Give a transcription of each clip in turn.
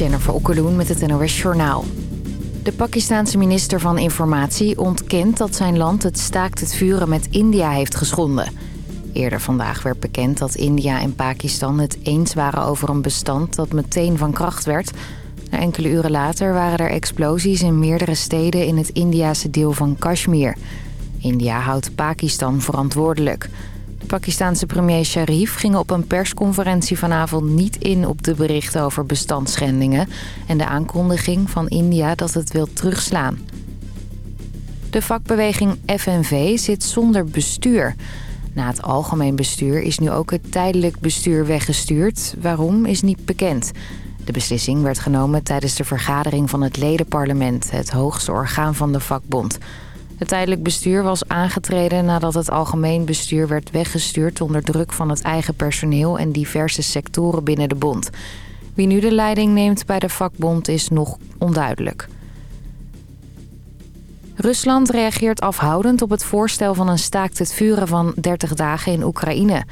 Jennifer Okkeloen met het NOS Journaal. De Pakistanse minister van Informatie ontkent dat zijn land het staakt het vuren met India heeft geschonden. Eerder vandaag werd bekend dat India en Pakistan het eens waren over een bestand dat meteen van kracht werd. enkele uren later waren er explosies in meerdere steden in het Indiase deel van Kashmir. India houdt Pakistan verantwoordelijk. De Pakistanse premier Sharif ging op een persconferentie vanavond niet in op de berichten over bestandsschendingen... en de aankondiging van India dat het wil terugslaan. De vakbeweging FNV zit zonder bestuur. Na het algemeen bestuur is nu ook het tijdelijk bestuur weggestuurd. Waarom is niet bekend. De beslissing werd genomen tijdens de vergadering van het ledenparlement... het hoogste orgaan van de vakbond... Het tijdelijk bestuur was aangetreden nadat het algemeen bestuur werd weggestuurd... onder druk van het eigen personeel en diverse sectoren binnen de bond. Wie nu de leiding neemt bij de vakbond is nog onduidelijk. Rusland reageert afhoudend op het voorstel van een staakt het vuren van 30 dagen in Oekraïne.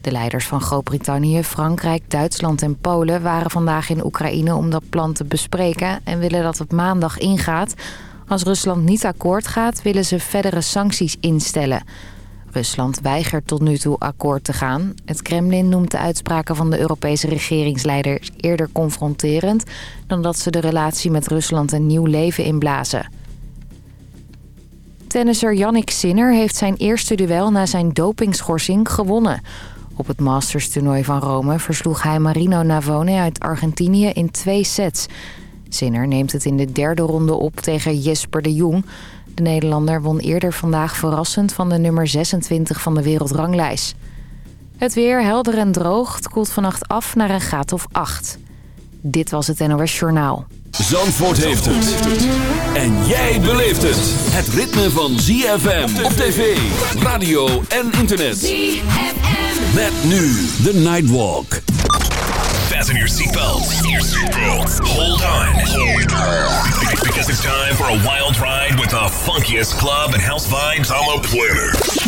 De leiders van Groot-Brittannië, Frankrijk, Duitsland en Polen waren vandaag in Oekraïne om dat plan te bespreken... en willen dat het maandag ingaat als Rusland niet akkoord gaat, willen ze verdere sancties instellen. Rusland weigert tot nu toe akkoord te gaan. Het Kremlin noemt de uitspraken van de Europese regeringsleiders eerder confronterend... dan dat ze de relatie met Rusland een nieuw leven inblazen. Tennisser Yannick Sinner heeft zijn eerste duel na zijn dopingschorsing gewonnen. Op het Masters-toernooi van Rome versloeg hij Marino Navone uit Argentinië in twee sets... Zinner neemt het in de derde ronde op tegen Jesper de Jong. De Nederlander won eerder vandaag verrassend van de nummer 26 van de wereldranglijst. Het weer helder en droog. Het koelt vannacht af naar een graad of 8. Dit was het NOS Journaal. Zandvoort heeft het. En jij beleeft het. Het ritme van ZFM op tv, radio en internet. ZFM. Met nu de Nightwalk. Fasten your seatbelts. Hold on. Because it's time for a wild ride with the funkiest club and house vibes on the planet.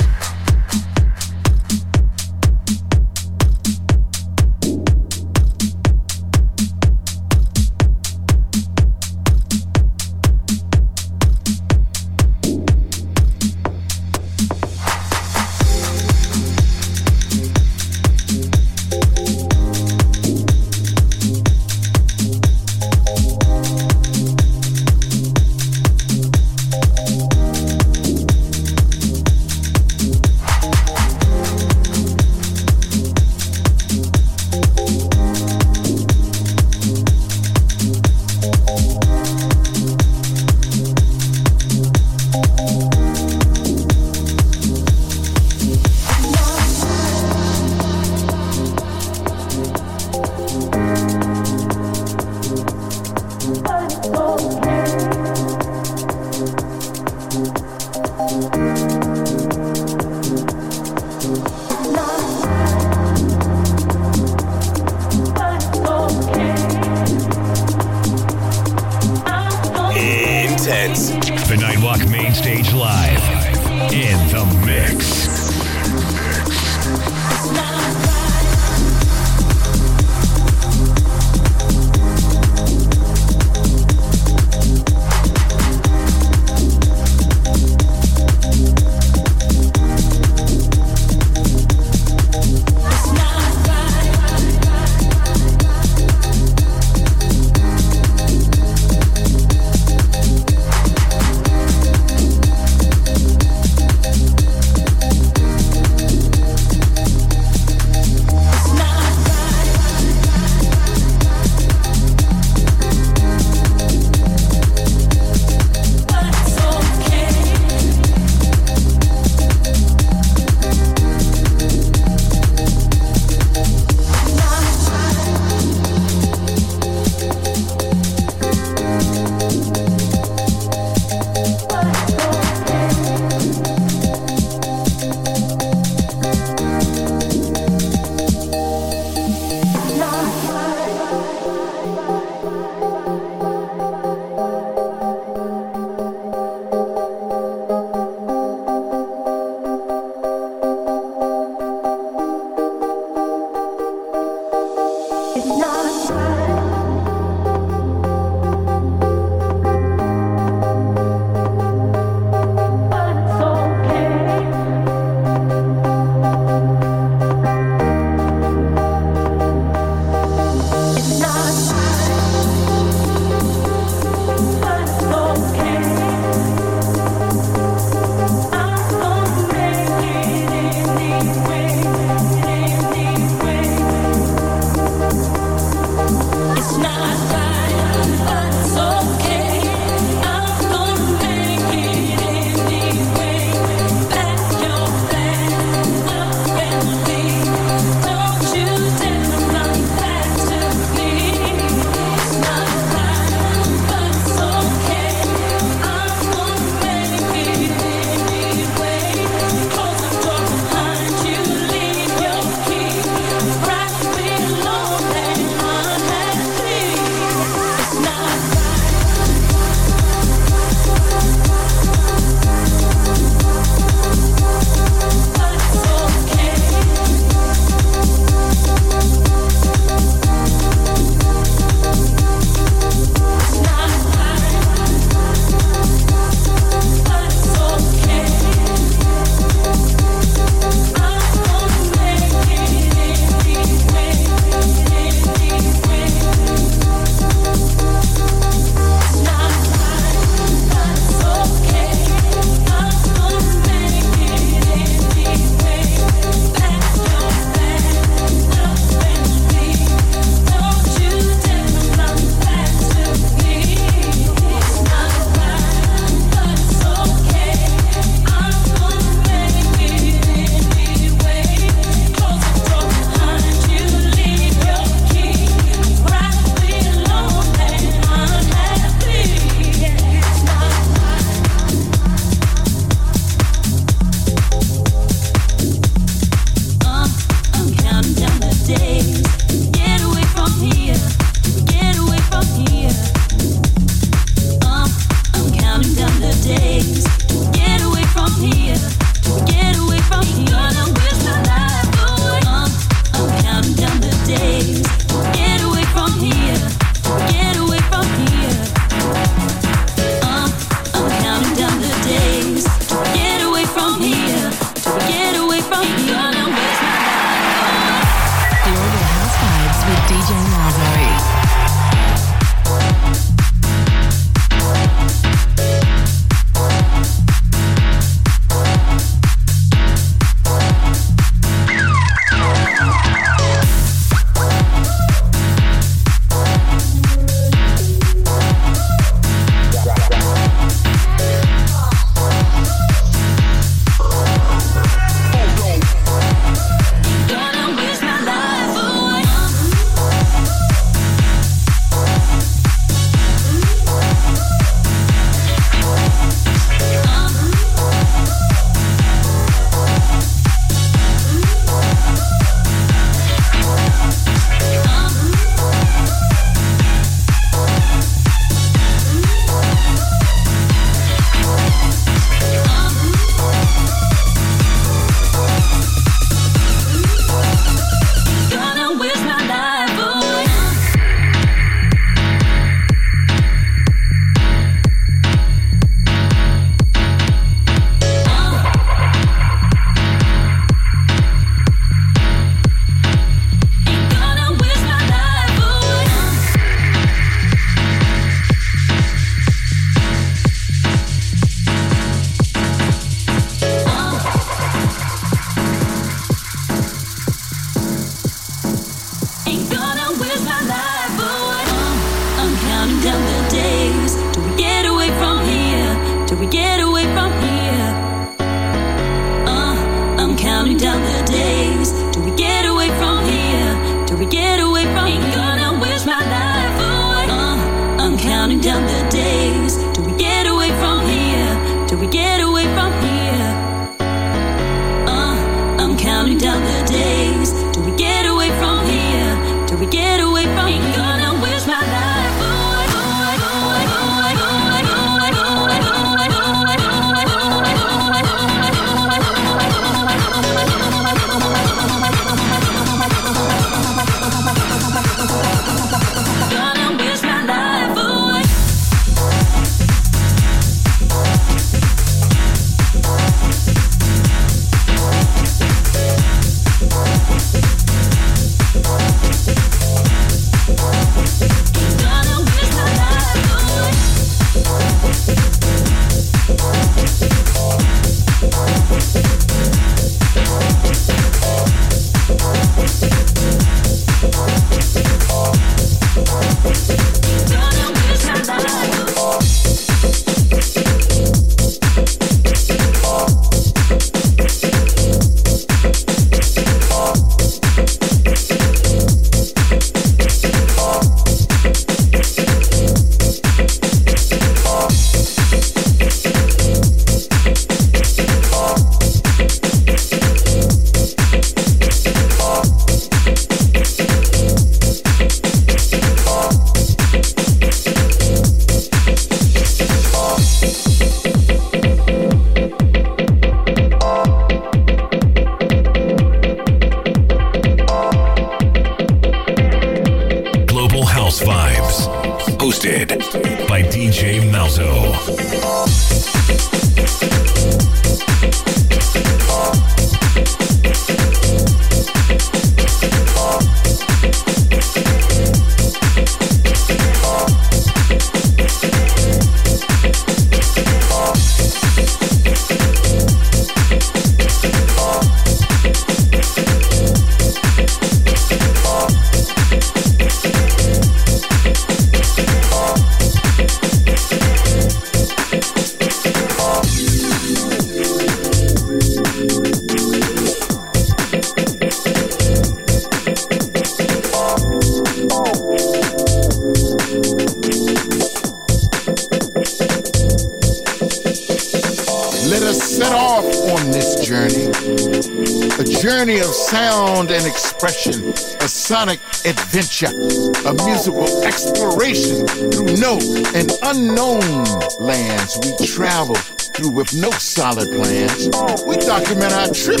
Through no and unknown lands we travel through with no solid plans. We document our trip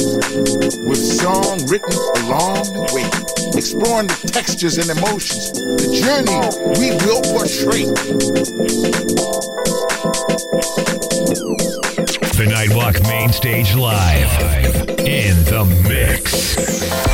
with song written along the way, exploring the textures and emotions, the journey we will portray. The Nightwalk Main Stage Live in the mix.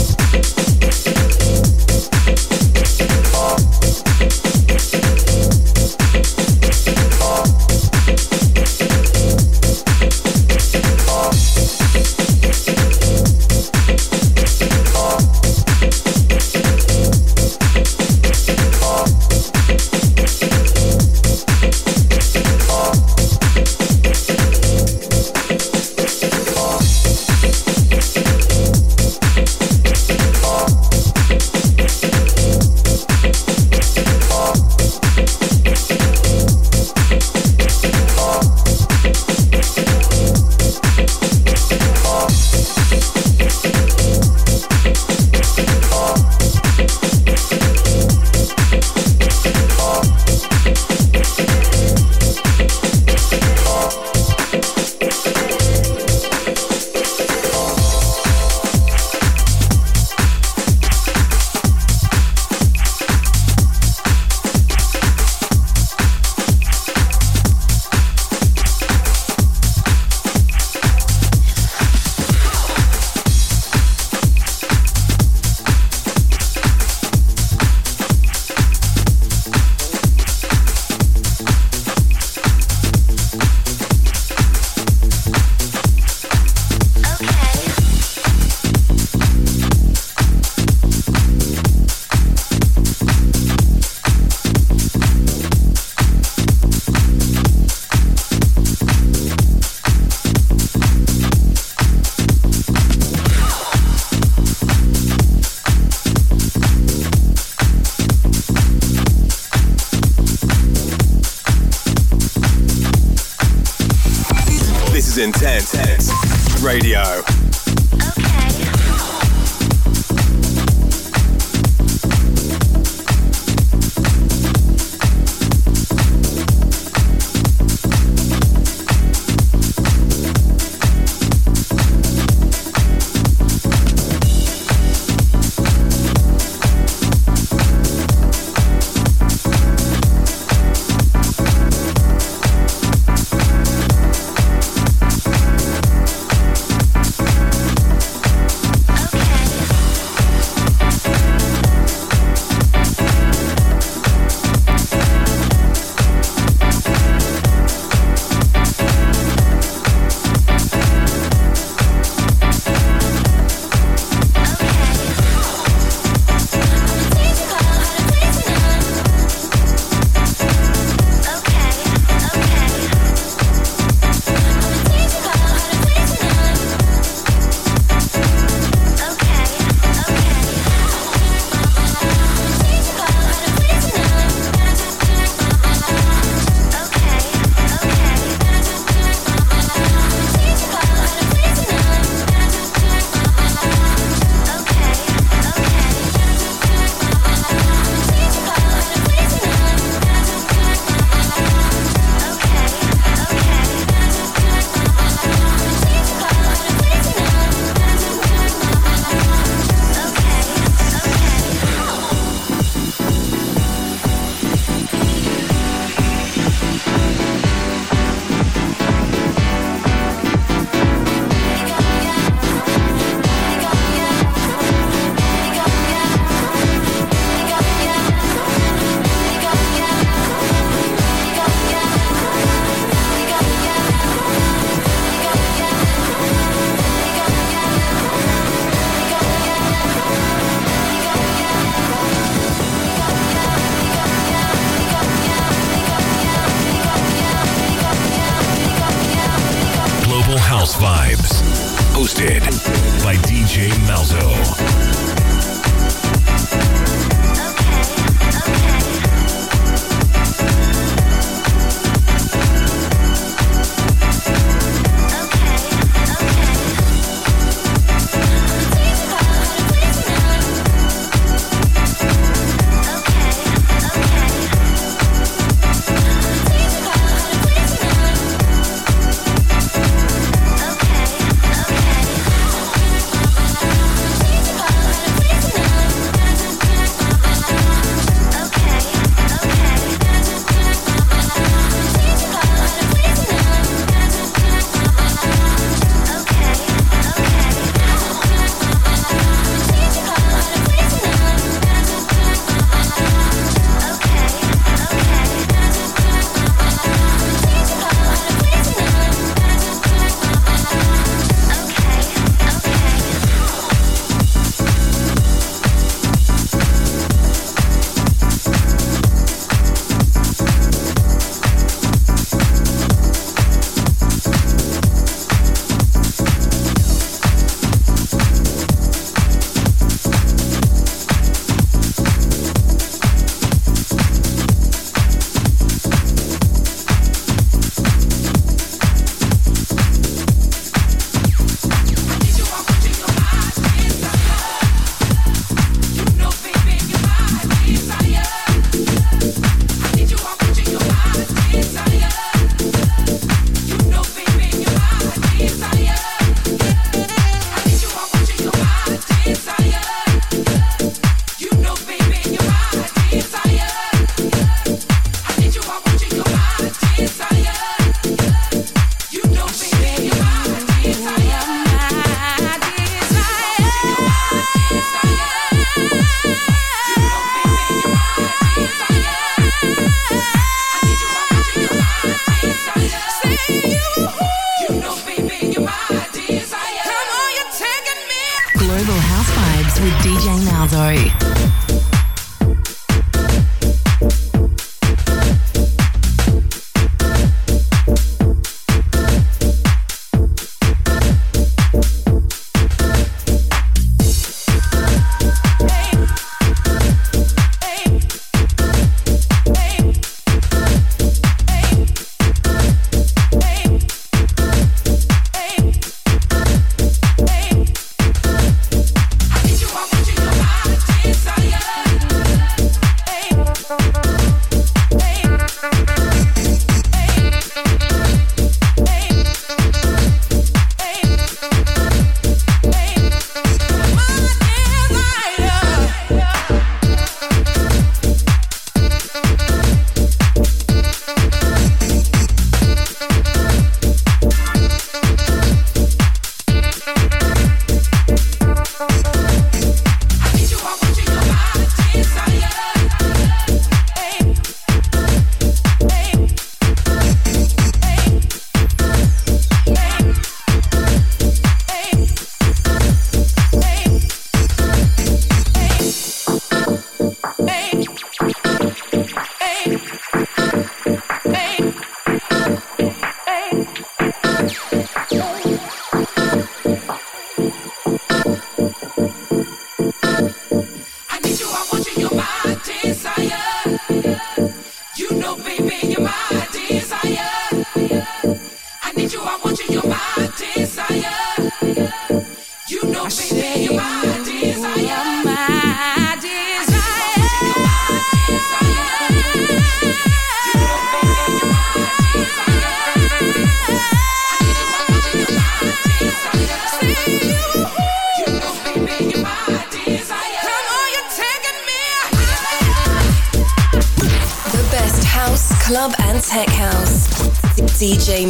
DJ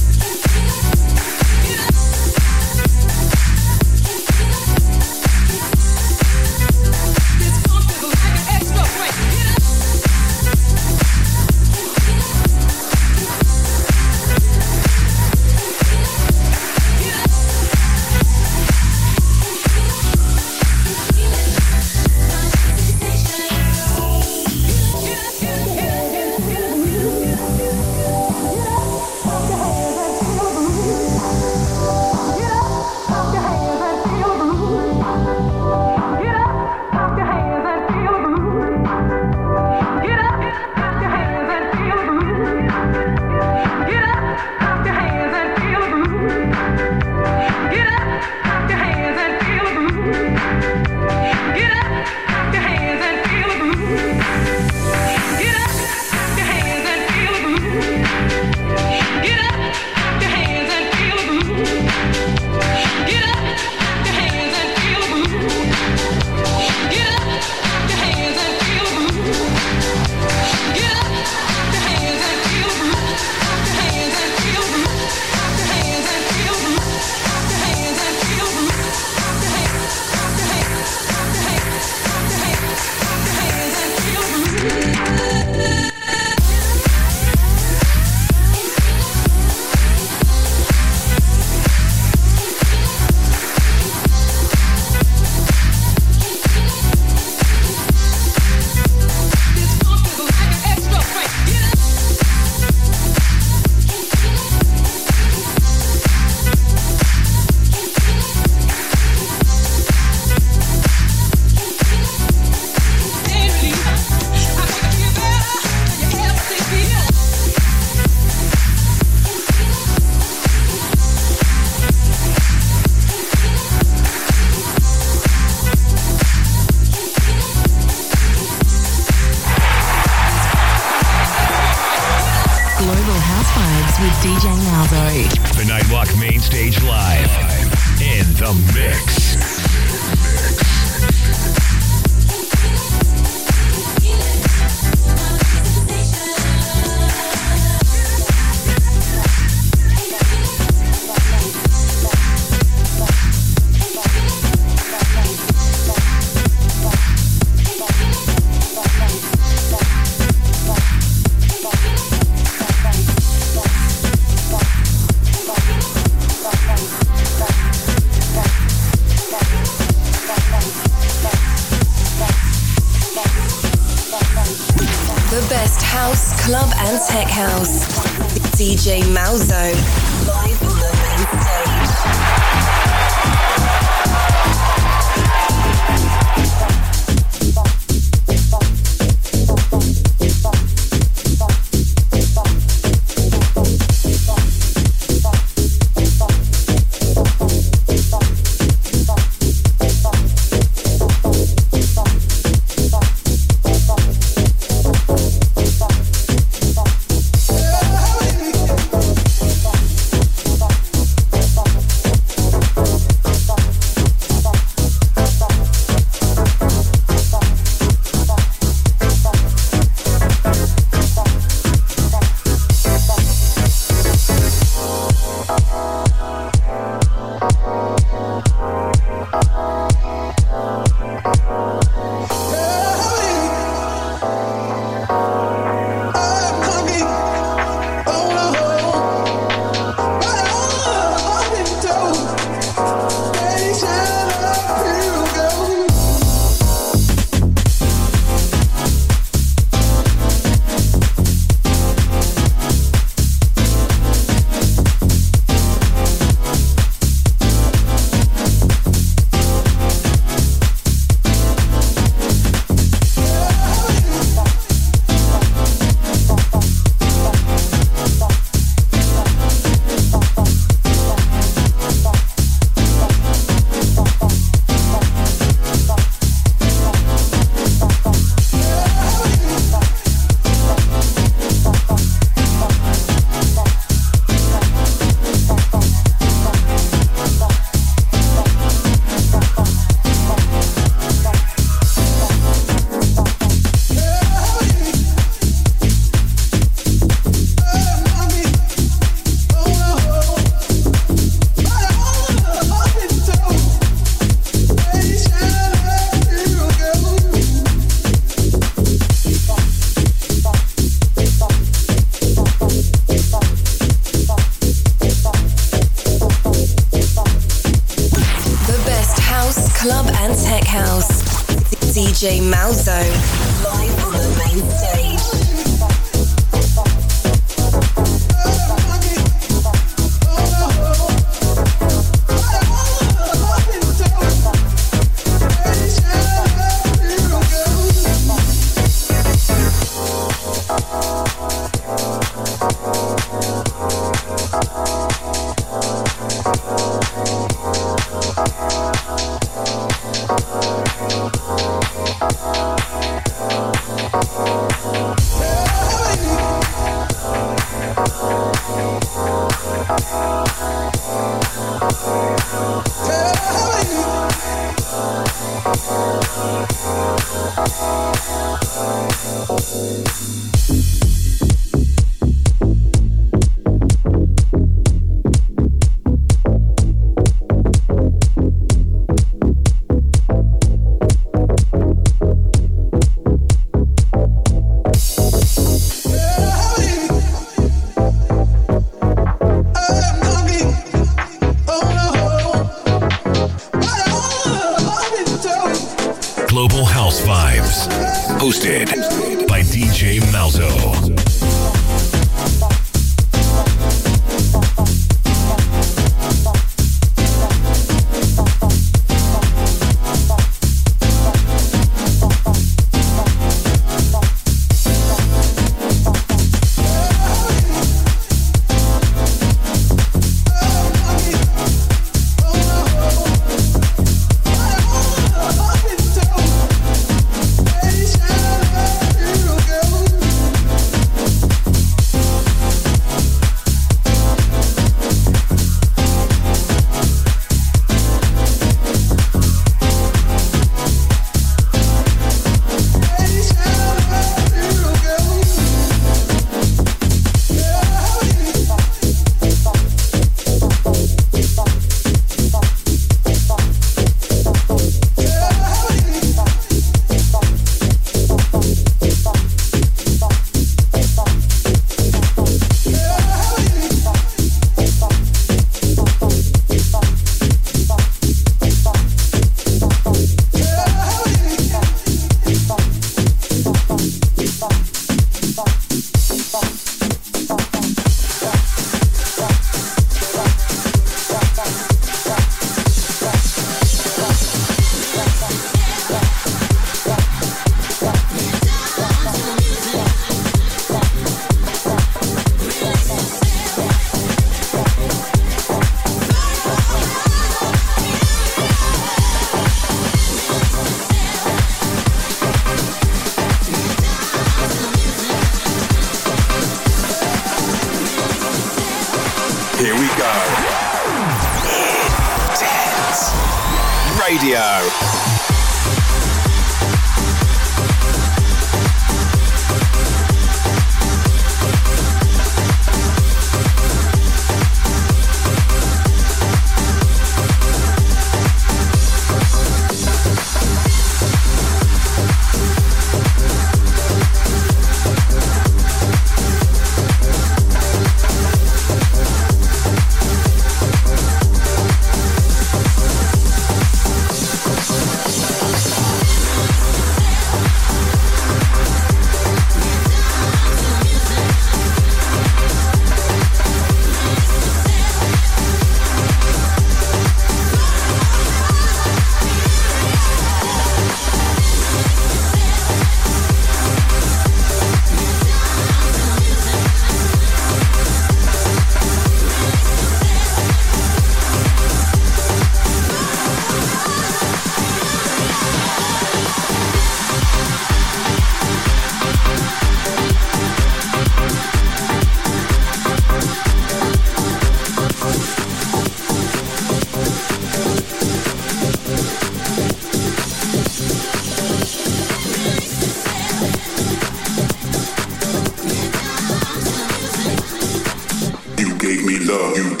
love you.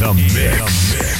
the mix. The mix.